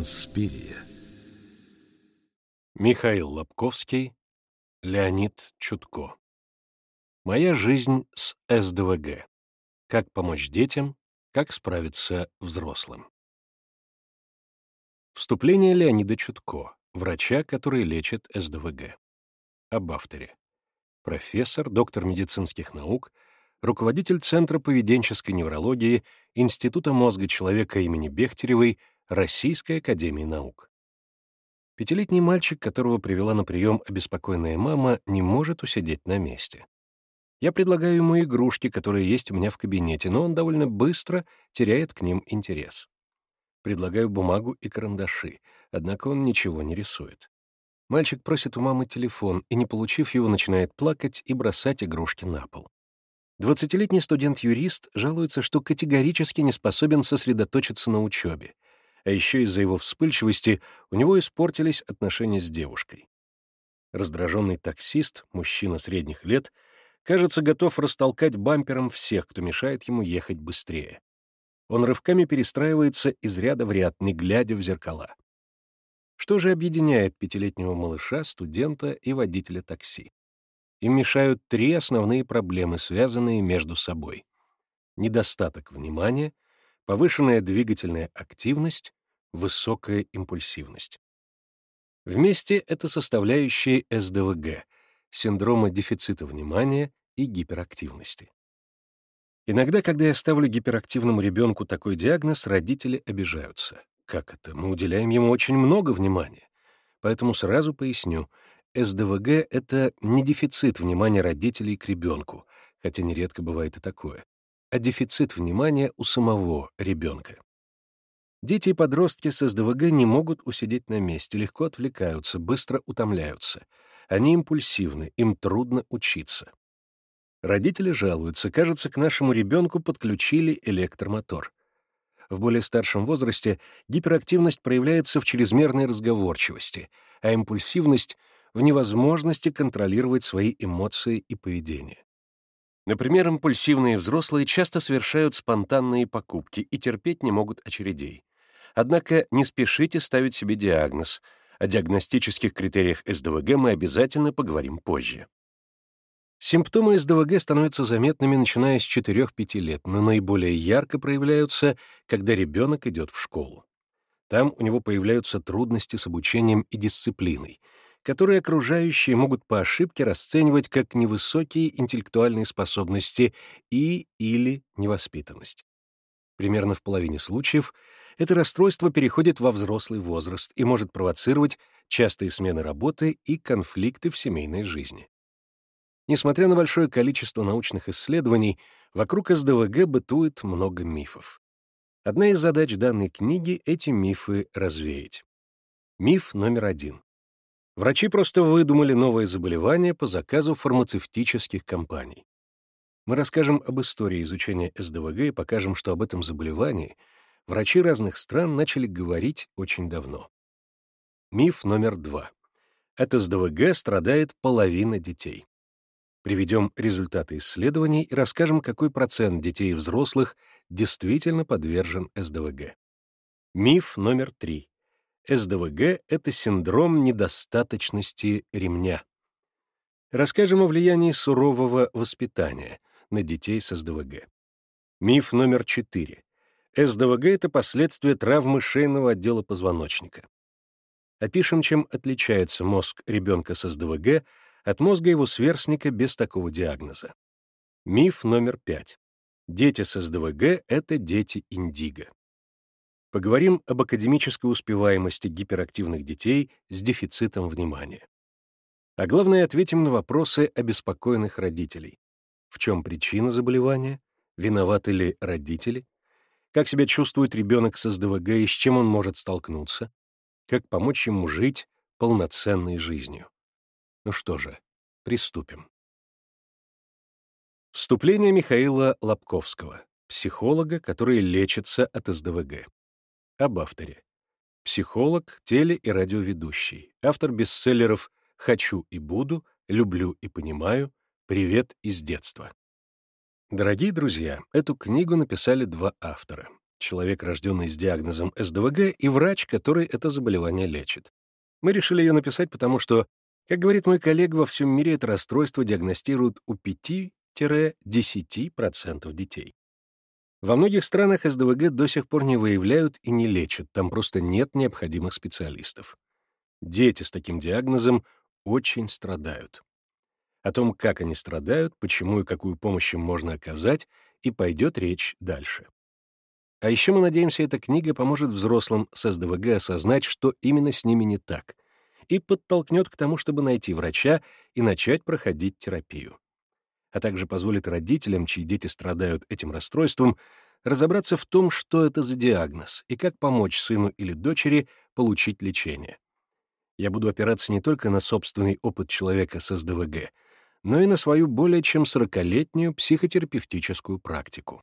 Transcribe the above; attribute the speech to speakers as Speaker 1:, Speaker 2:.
Speaker 1: Инспирия.
Speaker 2: Михаил Лобковский, Леонид Чутко. Моя жизнь с СДВГ. Как помочь детям, как справиться взрослым. Вступление Леонида Чутко, врача, который лечит СДВГ. Об авторе. Профессор, доктор медицинских наук, руководитель Центра поведенческой неврологии Института мозга человека имени Бехтеревой Российской академии наук. Пятилетний мальчик, которого привела на прием обеспокоенная мама, не может усидеть на месте. Я предлагаю ему игрушки, которые есть у меня в кабинете, но он довольно быстро теряет к ним интерес. Предлагаю бумагу и карандаши, однако он ничего не рисует. Мальчик просит у мамы телефон и, не получив его, начинает плакать и бросать игрушки на пол. Двадцатилетний студент-юрист жалуется, что категорически не способен сосредоточиться на учебе, а еще из-за его вспыльчивости у него испортились отношения с девушкой. Раздраженный таксист, мужчина средних лет, кажется, готов растолкать бампером всех, кто мешает ему ехать быстрее. Он рывками перестраивается из ряда в ряд, не глядя в зеркала. Что же объединяет пятилетнего малыша, студента и водителя такси? Им мешают три основные проблемы, связанные между собой. Недостаток внимания, повышенная двигательная активность, высокая импульсивность. Вместе это составляющие СДВГ, синдрома дефицита внимания и гиперактивности. Иногда, когда я ставлю гиперактивному ребенку такой диагноз, родители обижаются. Как это? Мы уделяем ему очень много внимания. Поэтому сразу поясню, СДВГ — это не дефицит внимания родителей к ребенку, хотя нередко бывает и такое, а дефицит внимания у самого ребенка. Дети и подростки с СДВГ не могут усидеть на месте, легко отвлекаются, быстро утомляются. Они импульсивны, им трудно учиться. Родители жалуются, кажется, к нашему ребенку подключили электромотор. В более старшем возрасте гиперактивность проявляется в чрезмерной разговорчивости, а импульсивность — в невозможности контролировать свои эмоции и поведение. Например, импульсивные взрослые часто совершают спонтанные покупки и терпеть не могут очередей. Однако не спешите ставить себе диагноз. О диагностических критериях СДВГ мы обязательно поговорим позже. Симптомы СДВГ становятся заметными, начиная с 4-5 лет, но наиболее ярко проявляются, когда ребенок идет в школу. Там у него появляются трудности с обучением и дисциплиной, которые окружающие могут по ошибке расценивать как невысокие интеллектуальные способности и или невоспитанность. Примерно в половине случаев это расстройство переходит во взрослый возраст и может провоцировать частые смены работы и конфликты в семейной жизни. Несмотря на большое количество научных исследований, вокруг СДВГ бытует много мифов. Одна из задач данной книги — эти мифы развеять. Миф номер один. Врачи просто выдумали новое заболевание по заказу фармацевтических компаний. Мы расскажем об истории изучения СДВГ и покажем, что об этом заболевании врачи разных стран начали говорить очень давно. Миф номер два. От СДВГ страдает половина детей. Приведем результаты исследований и расскажем, какой процент детей и взрослых действительно подвержен СДВГ. Миф номер три. СДВГ — это синдром недостаточности ремня. Расскажем о влиянии сурового воспитания на детей с СДВГ. Миф номер четыре. СДВГ — это последствия травмы шейного отдела позвоночника. Опишем, чем отличается мозг ребенка с СДВГ от мозга его сверстника без такого диагноза. Миф номер пять. Дети с СДВГ — это дети индиго. Поговорим об академической успеваемости гиперактивных детей с дефицитом внимания. А главное, ответим на вопросы обеспокоенных родителей. В чем причина заболевания? Виноваты ли родители? Как себя чувствует ребенок с СДВГ и с чем он может столкнуться? Как помочь ему жить полноценной жизнью? Ну что же, приступим. Вступление Михаила Лобковского, психолога, который лечится от СДВГ. Об авторе. Психолог, теле- и радиоведущий. Автор бестселлеров «Хочу и буду», «Люблю и понимаю», «Привет из детства». Дорогие друзья, эту книгу написали два автора. человек, рожденный с диагнозом СДВГ, и врач, который это заболевание лечит. Мы решили ее написать, потому что, как говорит мой коллега, во всем мире это расстройство диагностируют у 5-10% детей. Во многих странах СДВГ до сих пор не выявляют и не лечат, там просто нет необходимых специалистов. Дети с таким диагнозом очень страдают. О том, как они страдают, почему и какую помощь им можно оказать, и пойдет речь дальше. А еще мы надеемся, эта книга поможет взрослым с СДВГ осознать, что именно с ними не так, и подтолкнет к тому, чтобы найти врача и начать проходить терапию. А также позволит родителям, чьи дети страдают этим расстройством, разобраться в том, что это за диагноз и как помочь сыну или дочери получить лечение. Я буду опираться не только на собственный опыт человека с СДВГ, но и на свою более чем 40-летнюю психотерапевтическую практику.